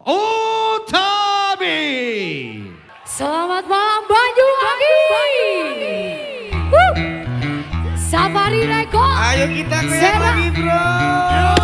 Utami. Selamat malam Banyuwangi. Safari Rekord. Ayo kita goyang lagi bro.